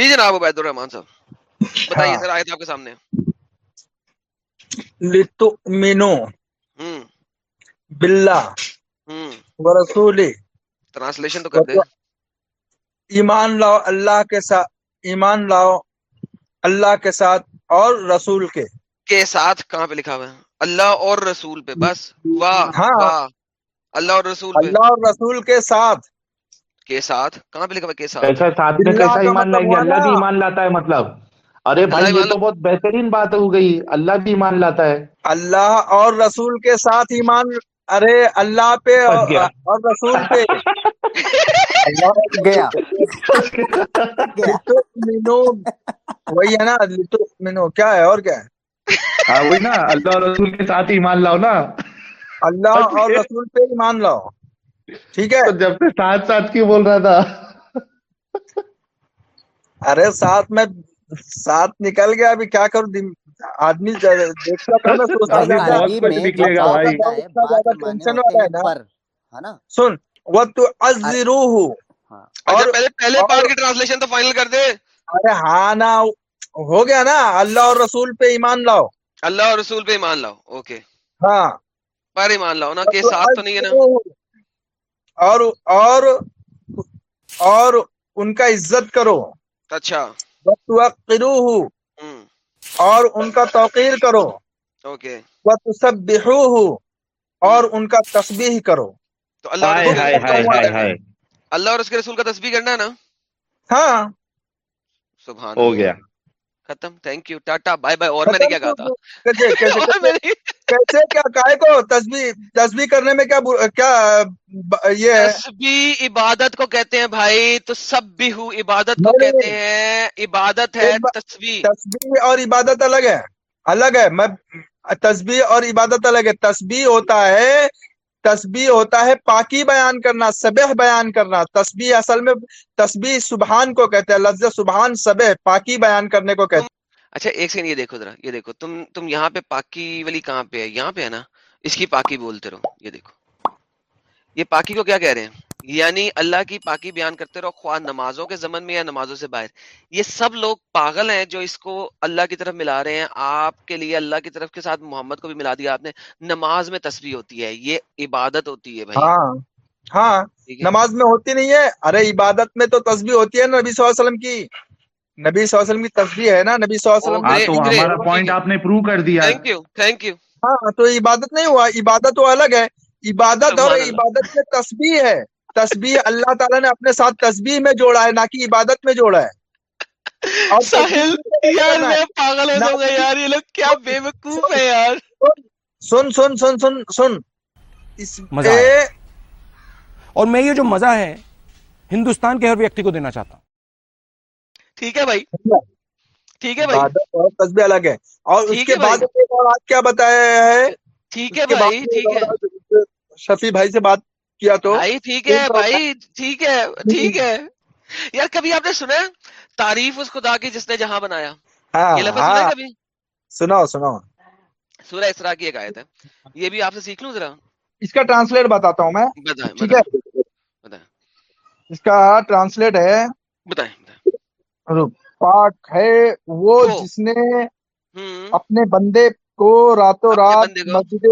جی جناب عبید الرحمان صاحب بتائیے ہاں۔ سر آیت آپ کے سامنے۔ لتؤمنو باللہ ہوں۔ ورسول ٹرانسلیشن تو کر دے ایمان لاؤ اللہ کے ساتھ ایمان لاؤ اللہ کے ساتھ اور رسول کے۔ کے ساتھ کہاں پہ لکھا ہوا ہے؟ اللہ اور رسول پہ بس۔ واہ ہاں۔ اللہ اور رسول اللہ اور رسول کے ساتھ۔ کے ساتھ؟ کہاں پہ لکھا ہوا ہے کے ساتھ؟ ایسا کیسا ایمان مطلب لائیں گے اللہ بھی ایمان لاتا ہے مطلب۔ ارے بھائی یہ تو بہت بہترین بات ہو گئی۔ اللہ بھی ایمان لاتا ہے۔ اللہ اور رسول کے ساتھ ایمان ارے اللہ پہ اور رسول پہ۔ گیا۔ وہی ہے نا لتؤمنو کیا ہے؟ اور کیا ہے؟ ہاں وہی نا اللہ اور رسول کے ساتھ ایمان لاؤ نا۔ اللہ اور رسول پہ ایمان لاؤ۔ ٹھیک ہے۔ جب سے ساتھ ساتھ کیوں بول رہا تھا۔ ارے ساتھ میں ساتھ نکل گیا ابھی کیا کروں؟ دن- آدمی سن وہ تو ازروہ ہاں۔ اچھا اور پہلے پارٹ کی ٹرانسلیشن تو فائنل کر دے۔ ارے ہاں نا ہو گیا نا۔ اللہ اور رسول پہ ایمان لاؤ۔ اللہ اور رسول پہ ایمان لاؤ اوکے ہاں۔ پر ایمان لاؤ نا تو ساتھ تو نہیں ہے نا۔ اور اور اور ان کا عزت کرو۔ اچھا۔ اور ان کا توقیر کرو۔ اوکے۔ وَتُسَبِّحُوهُ۔ اور ان کا تسبیح کرو۔ تو اللہ اللہ اور اس کے رسول کا تسبیح کرنا ہے نا؟ ہاں۔ سبحان ہو اللہ۔ گیا ختم thank you tata bye bye اور میں نے کیا کہا تھا؟ کیا کائے کو تسبیح تسبیح کرنے میں کیا کیا یہ تسبیح عبادت کو کہتے ہیں بھائی تو سب بھی ہوں عبادت کو کہتے ہیں عبادت ہے تسبیح۔ تسبیح اور عبادت الگ ہے الگ ہے میں تسبیح اور عبادت الگ ہے۔ تسبیح ہوتا ہے تسبیح ہوتا ہے پاکی بیان کرنا، سبح بیان کرنا۔ تسبیح اصل میں تسبیح سبحان کو کہتے ہیں، لفظ سبحان سبح، پاکی بیان کرنے کو کہتے اچھا ایک سیکنڈ، یہ دیکھو ذرا، یہ دیکھو، تم تم یہاں پہ پاکی والی کہاں پہ ہے؟ یہاں پہ ہے نا؟ اس کی پاکی بولتے رہو، یہ دیکھو۔ یہ پاکی کو کیا کہہ رہے ہیں؟ یعنی اللہ کی پاکی بیان کرتے رہو خواہ نمازوں کے زمن میں یا نمازوں سے باہر۔ یہ سب لوگ پاگل ہیں جو اس کو اللہ کی طرف ملا رہے ہیں۔ آپ کے لیے اللہ کی طرف کے ساتھ محمد کو بھی ملا دیا آپ نے۔ نماز میں تصویر ہوتی ہے یہ عبادت ہوتی ہے بھائی۔ ہاں ہاں نماز میں ہوتی نہیں ہے۔ ارے عبادت میں تو تسبیح ہوتی ہے نا نبی صلی اللہ علیہ وسلم کی۔ نبی صلی اللہ علیہ وسلم کی تسبیح ہے نا نبی صلی اللہ علیہ وسلم ہمارا پوائنٹ ہے۔ آپ نے پروو کر دیا۔ تھینک یو تھینک یو ہاں تو عبادت نہیں ہوا عبادت تو الگ ہے۔ عبادت اور۔ عبادت میں تسبیح ہے۔ تسبیح اللہ تعالیٰ نے اپنے ساتھ تسبیح میں جوڑا ہے نہ کہ عبادت میں جوڑا ہے۔ اور ساحل یار۔ میں پاگل ہو جاؤں گا یار یہ لوگ کیا بے وقوف ہے یار۔ سن سن سن سن سن۔ اس مزہ۔ اور میں یہ جو مزہ ہے ہندوستان کے ہر ویکتی کو دینا چاہتا ہوں۔ ٹھیک ہے بھائی۔ ٹھیک ہے بھائی۔ تسبیح الگ ہے۔ اور اس ٹھیک کے۔ بعد کیا بتایا ہے؟ ٹھیک ہے بھائی ٹھیک ہے۔ شفیع بھائی سے بات کیا تو؟ بھائی ٹھیک ہے بھائی ٹھیک ہے ٹھیک ہے۔ یار کبھی آپ نے سنا تعریف اس خدا کی جس نے جہاں بنایا۔ ہاں یہ لفظ سنا ہاں۔ کبھی؟ سناؤ سناؤ۔ سورہ اسراء کی ایک آیت ہے۔ یہ بھی آپ سے سیکھ لوں ذرا۔ اس کا ٹرانسلیٹ بتاتا ہوں میں۔ بتائیں ٹھیک ہے؟ بتائیں بتائیں۔ اس کا ٹرانسلیٹ ہے۔ بتائیں پاک ہے وہ۔ جس نے اپنے بندے کو راتوں رات۔ مسجد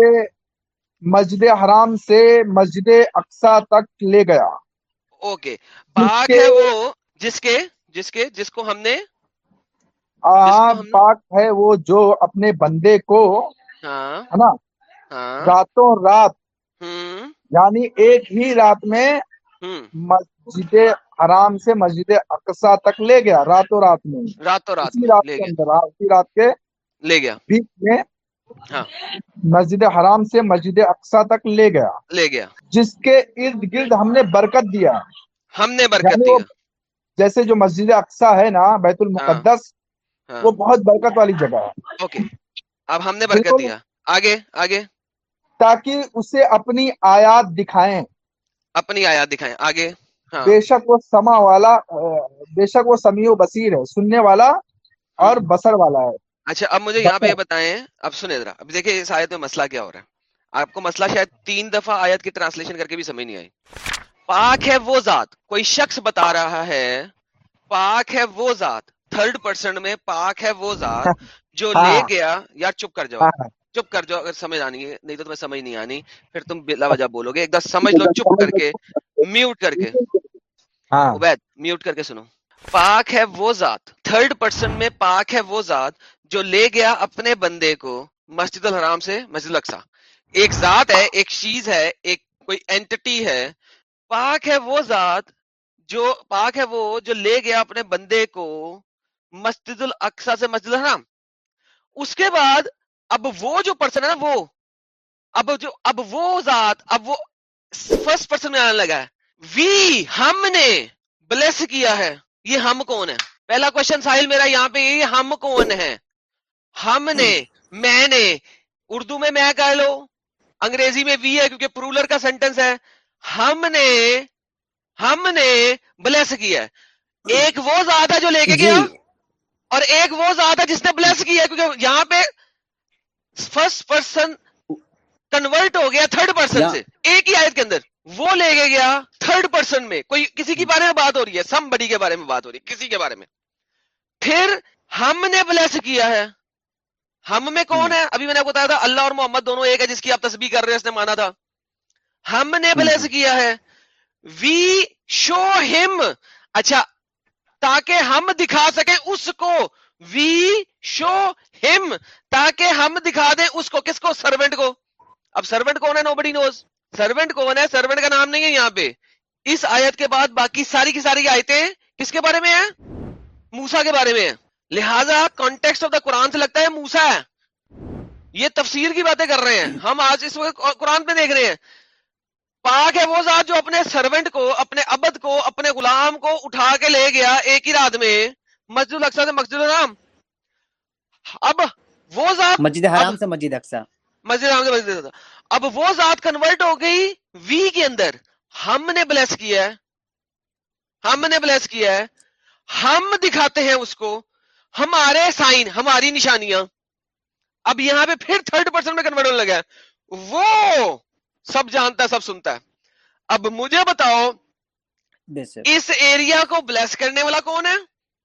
مسجد حرام سے مسجد اقصا تک لے گیا۔ اوکے۔ پاک ہے وہ جس کے جس کے جس کو ہم نے پاک ہے وہ جو اپنے بندے کو ہاں۔ ہے نا؟ ہاں۔ راتوں رات یعنی ایک ہی رات میں مسجد حرام سے مسجد اقصا تک لے گیا راتوں رات میں۔ راتوں رات رات کے لے گیا۔ بیچ میں ہاں۔ مسجد حرام سے مسجد اقصا تک لے گیا۔ لے گیا۔ جس کے ارد گرد ہم نے برکت دیا۔ ہم نے برکت یعنی دیا۔ جیسے جو مسجد اقصا ہے نا بیت المقدس ہاں۔ وہ بہت برکت والی جگہ ہے۔ اوکے۔ اب ہم نے برکت۔ دیا۔ آگے آگے۔ تاکہ اسے اپنی آیات دکھائیں۔ اپنی آیات دکھائیں۔ آگے۔ ہاں۔ بے شک وہ سما والا بے شک وہ سمیع و بصیر ہے سننے والا اور بصر والا ہے۔ اچھا اب مجھے یہاں پہ یہ بتائیں اب سنیں ذرا۔ اب دیکھیں اس آیت میں مسئلہ کیا ہو رہا ہے۔ آپ کو مسئلہ شاید تین دفعہ آیت کی ٹرانسلیشن کر کے بھی سمجھ نہیں آئی۔ پاک ہے وہ ذات۔ کوئی شخص بتا رہا ہے پاک ہے وہ ذات۔ تھرڈ پرسن میں پاک ہے وہ ذات جو ہاں۔ لے گیا یار چپ کر جاؤ۔ ہاں۔ چپ کر جاؤ اگر سمجھ آنی ہے نہیں تو تمہیں سمجھ نہیں آنی۔ پھر تم بلا وجہ بولو گے ایک دم سمجھ لو چپ کر کے میوٹ کر کے۔ ہاں۔ عبید میوٹ کر کے سنو۔ پاک ہے وہ ذات۔ تھرڈ پرسن میں پاک ہے وہ ذات جو لے گیا اپنے بندے کو مسجد الحرام سے مسجد الاقصی۔ ایک ذات ہے، ایک چیز ہے، ایک کوئی اینٹی ہے۔ پاک ہے وہ ذات جو، پاک ہے وہ جو لے گیا اپنے بندے کو مسجد الاقصی سے مسجد الحرام۔ اس کے بعد اب وہ جو پرسن ہے نا وہ، اب جو، اب وہ ذات، اب وہ فرسٹ پرسن میں آنے لگا ہے۔ وی، ہم نے بلیس کیا ہے۔ یہ ہم کون ہے پہلا کوشچن ساحل میرا یہاں پہ، یہ ہم کون ہے ہم نے میں نے اردو میں میں کہہ لو انگریزی میں وی ہے کیونکہ پرولر کا سینٹنس ہے۔ ہم نے ہم نے بلیس کیا ہے۔ ایک وہ ذات ہے جو لے کے جی۔ گیا اور ایک وہ ذات ہے جس نے بلیس کیا ہے کیونکہ یہاں پہ فرسٹ پرسن کنورٹ ہو گیا تھرڈ پرسن سے۔ ایک ہی آیت کے اندر۔ وہ لے کے گیا تھرڈ پرسن میں۔ کوئی کسی کے بارے میں بات ہو رہی ہے؟ سم بڑی کے بارے میں بات ہو رہی ہے۔ کسی کے بارے میں۔ پھر ہم نے بلیس کیا ہے۔ ہم میں کون ہے؟ ابھی میں نے آپ کو بتایا تھا اللہ اور محمد دونوں ایک ہے جس کی آپ تسبیح کر رہے ہیں اس نے مانا تھا۔ ہم نے بلیس کیا ہے۔ وی شو ہم اچھا تاکہ ہم دکھا سکیں اس کو۔ وی شو ہم تاکہ ہم دکھا دیں اس کو۔ کس کو؟ سروینٹ کو۔ اب سروینٹ کون ہے؟ نو بڈی نوز سروینٹ کون ہے؟ سروینٹ کا نام نہیں ہے یہاں پہ۔ اس آیت کے بعد باقی ساری کی ساری آیتیں کس کے بارے میں ہیں؟ موسا کے بارے میں ہیں۔ لہذا کانٹیکس آف دا قرآن سے لگتا ہے موسا ہے۔ یہ تفسیر کی باتیں کر رہے ہیں۔ ہم آج اس وقت قرآن پہ دیکھ رہے ہیں۔ پاک ہے وہ ذات جو اپنے سروینٹ کو اپنے عبد کو اپنے غلام کو اٹھا کے لے گیا ایک ہی رات میں مسجد الاقصی سے مسجد الحرام۔ اب وہ ذات مسجد حرام سے مسجد اقصا مسجد الحرام سے مسجد الحرام اب وہ ذات کنورٹ ہو گئی وی کے اندر۔ ہم نے بلیس کیا ہے۔ ہم نے بلیس کیا ہے۔ ہم دکھاتے ہیں اس کو۔ ہمارے سائن ہماری نشانیاں۔ اب یہاں پہ پھر تھرڈ پرسن میں کنورٹ ہونے لگا ہے۔ وہ سب جانتا ہے سب سنتا ہے۔ اب مجھے بتاؤ اس ایریا کو بلیس کرنے والا کون ہے؟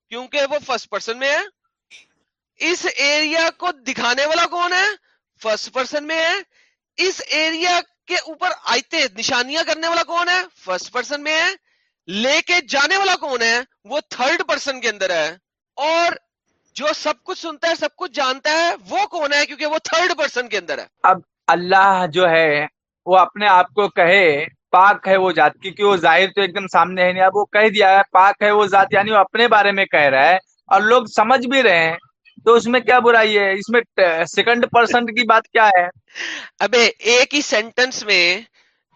کیونکہ وہ فرسٹ پرسن میں ہے۔ اس ایریا کو دکھانے والا کون ہے؟ فرسٹ پرسن میں ہے۔ اس ایریا کے اوپر آئیتے نشانیاں کرنے والا کون ہے؟ فرسٹ پرسن میں ہے۔ لے کے جانے والا کون ہے؟ وہ تھرڈ پرسن کے اندر ہے۔ اور جو سب کچھ سنتا ہے سب کچھ جانتا ہے وہ کون ہے؟ کیونکہ وہ تھرڈ پرسن کے اندر ہے۔ اب اللہ جو ہے وہ اپنے آپ کو کہے پاک ہے وہ ذات کیونکہ وہ ظاہر تو ایک دم سامنے ہے نہیں۔ اب وہ کہہ دیا ہے پاک ہے وہ ذات یعنی وہ اپنے بارے میں کہہ رہا ہے اور لوگ سمجھ بھی رہے ہیں۔ تو اس میں کیا برائی ہے؟ اس میں سیکنڈ پرسنٹ کی بات کیا ہے؟ ابے ایک ہی سینٹنس میں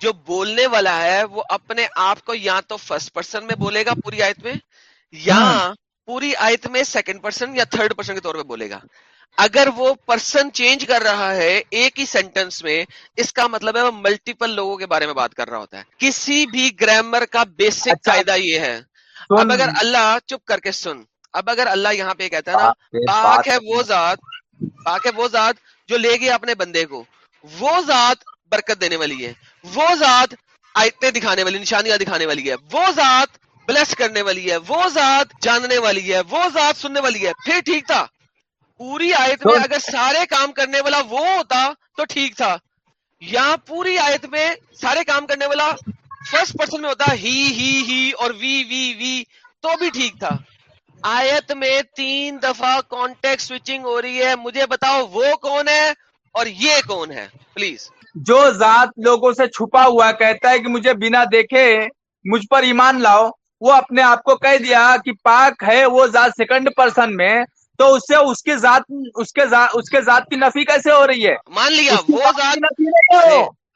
جو بولنے والا ہے وہ اپنے آپ کو یا تو فرسٹ پرسن میں بولے گا پوری آیت میں یا پوری آیت میں سیکنڈ پرسن یا تھرڈ پرسن کے طور پہ بولے گا۔ اگر وہ پرسن چینج کر رہا ہے ایک ہی سینٹنس میں اس کا مطلب ہے وہ ملٹیپل لوگوں کے بارے میں بات کر رہا ہوتا ہے۔ کسی بھی گرامر کا بیسک اچھا۔ قاعدہ یہ ہے۔ اب اگر اللہ چپ کر کے سن۔ اب اگر اللہ یہاں پہ کہتا ہے نا پاک ہے وہ ذات پاک ہے وہ ذات جو لے گیا اپنے بندے کو۔ وہ ذات برکت دینے والی ہے۔ وہ ذات آیتیں دکھانے والی نشانیاں دکھانے والی ہے۔ وہ ذات بلیس کرنے والی ہے وہ ذات جاننے والی ہے وہ ذات سننے والی ہے پھر ٹھیک تھا۔ پوری آیت میں اگر سارے کام کرنے والا وہ ہوتا تو ٹھیک تھا۔ یہاں پوری آیت میں سارے کام کرنے والا فرسٹ پرسن میں ہوتا ہی ہی ہی اور وی وی وی تو بھی ٹھیک تھا۔ آیت میں تین دفعہ کانٹیکٹ سوئچنگ ہو رہی ہے مجھے بتاؤ وہ کون ہے اور یہ کون ہے؟ پلیز جو ذات لوگوں سے چھپا ہوا کہتا ہے کہ مجھے بنا دیکھے مجھ پر ایمان لاؤ وہ اپنے آپ کو کہہ دیا کہ پاک ہے وہ ذات سیکنڈ پرسن میں تو اس سے اس کی ذات اس کے ذات اس کے ذات کی نفی کیسے ہو رہی ہے؟ مان لیا وہ ذات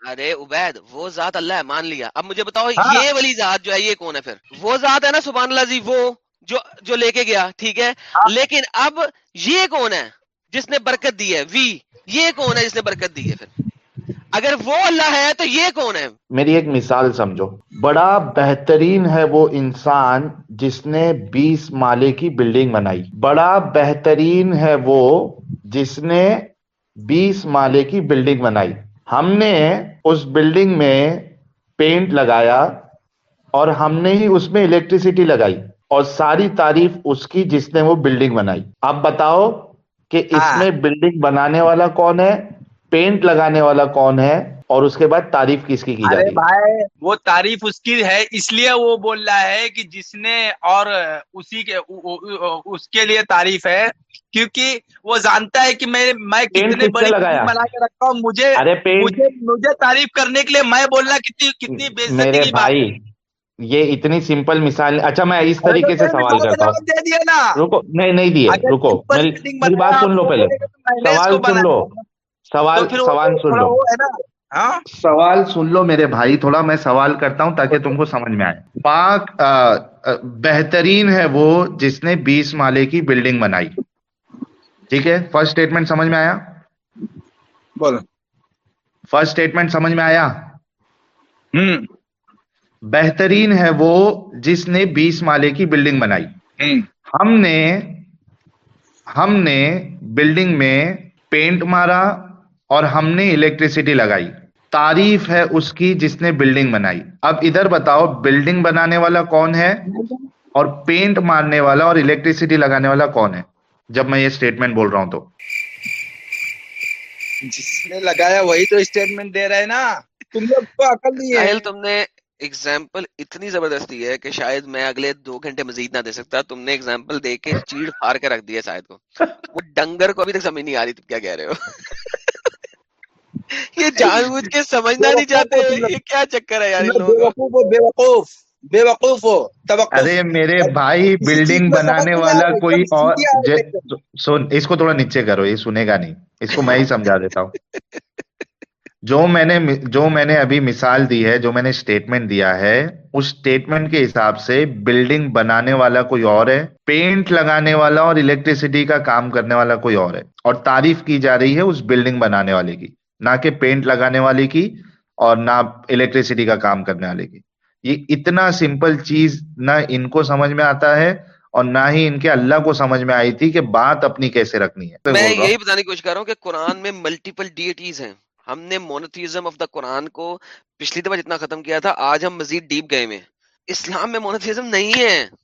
ارے عبید وہ ذات اللہ ہے مان لیا۔ اب مجھے بتاؤ ہاں۔ یہ والی ذات جو ہے یہ کون ہے پھر؟ وہ ذات ہے نا سبحان اللہ جی وہ جو جو لے کے گیا ٹھیک ہے؟ ہاں۔ لیکن اب یہ کون ہے جس نے برکت دی ہے؟ وی یہ کون ہے جس نے برکت دی ہے پھر؟ اگر وہ اللہ ہے تو یہ کون ہے؟ میری ایک مثال سمجھو۔ بڑا بہترین ہے وہ انسان جس نے بیس مالے کی بلڈنگ بنائی۔ بڑا بہترین ہے وہ جس نے بیس مالے کی بلڈنگ بنائی۔ ہم نے اس بلڈنگ میں پینٹ لگایا اور ہم نے ہی اس میں الیکٹریسٹی لگائی اور ساری تعریف اس کی جس نے وہ بلڈنگ بنائی۔ اب بتاؤ کہ اس ہاں۔ میں بلڈنگ بنانے والا کون ہے؟ پینٹ لگانے والا کون ہے اور اس کے بعد تعریف کس کی کی جاتی ہے؟ بھائی وہ تعریف اس کی ہے اس لیے وہ بول رہا ہے کہ جس نے اور اسی کے اس کے لیے تعریف ہے کیونکہ وہ جانتا ہے کہ میں میں کتنے لگایا؟ بنا کے رکھا ہوں مجھے مجھے مجھے تعریف کرنے کے لیے میں بولنا کتنی کتنی بات بھائی یہ اتنی سمپل مثال اچھا میں اس طریقے سے سوال کرتا ہوں۔ رکو نہیں نہیں دیے رکو میری بات سن لو پہلے۔ سوال سن۔ لو۔ سوال سوال سن لو۔ ہاں؟ سوال سن لو میرے بھائی تھوڑا میں سوال کرتا ہوں تاکہ تم کو سمجھ میں آئے۔ پاک بہترین ہے وہ جس نے بیس مالے کی بلڈنگ بنائی۔ ٹھیک ہے؟ فرسٹ اسٹیٹمنٹ سمجھ میں آیا؟ بولو۔ فرسٹ اسٹیٹمنٹ سمجھ میں آیا؟ ہوں۔ بہترین ہے وہ جس نے بیس مالے کی بلڈنگ بنائی۔ ہم نے ہم نے بلڈنگ میں پینٹ مارا اور ہم نے الیکٹریسٹی لگائی۔ تعریف ہے اس کی جس نے بلڈنگ بنائی۔ اب ادھر بتاؤ بلڈنگ بنانے والا کون ہے؟ اور پینٹ مارنے والا اور الیکٹریسٹی لگانے والا کون ہے؟ جب میں یہ اسٹیٹمنٹ بول رہا ہوں تو۔ جس نے لگایا وہی تو اسٹیٹمنٹ دے رہا ہے نا۔ تم لوگ کو عقل نہیں ہے۔ تم نے اگزامپل اتنی زبردستی ہے کہ شاید میں اگلے دو گھنٹے مزید نہ دے سکتا۔ تم نے اگزامپل دے کے چیڑ پھاڑ کے رکھ دیا شاید کو۔ وہ ڈنگر کو ابھی تک سمجھ نہیں آ رہی تم کیا کہہ رہے ہو؟ یہ جان بوجھ کے سمجھنا نہیں چاہتے یہ کیا چکر ہے یار بیوقوف ہو بیوقوف بیوقوف ہو توقف۔ ارے میرے بھائی بلڈنگ بنانے والا کوئی اور۔ سن اس کو تھوڑا نیچے کرو یہ سنے گا نہیں۔ اس کو میں ہی سمجھا دیتا ہوں۔ جو میں نے جو میں نے ابھی مثال دی ہے جو میں نے اسٹیٹمنٹ دیا ہے اس اسٹیٹمنٹ کے حساب سے بلڈنگ بنانے والا کوئی اور ہے پینٹ لگانے والا اور الیکٹریسٹی کا کام کرنے والا کوئی اور ہے۔ اور تعریف کی جا رہی ہے اس بلڈنگ بنانے والے کی۔ نہ کہ پینٹ لگانے والے کی اور نہ الیکٹریسٹی کا کام کرنے والے کی۔ یہ اتنا سمپل چیز نہ ان کو سمجھ میں آتا ہے اور نہ ہی ان کے اللہ کو سمجھ میں آئی تھی کہ بات اپنی کیسے رکھنی ہے۔ میں۔ یہی بتانے کی کوشش کر رہا ہوں کہ قرآن میں ملٹیپل ڈیٹیز ہیں۔ ہم نے مونوتھیزم آف دا قرآن کو پچھلی دفعہ جتنا ختم کیا تھا آج ہم مزید ڈیپ گئے میں اسلام میں مونوتھیزم نہیں ہے۔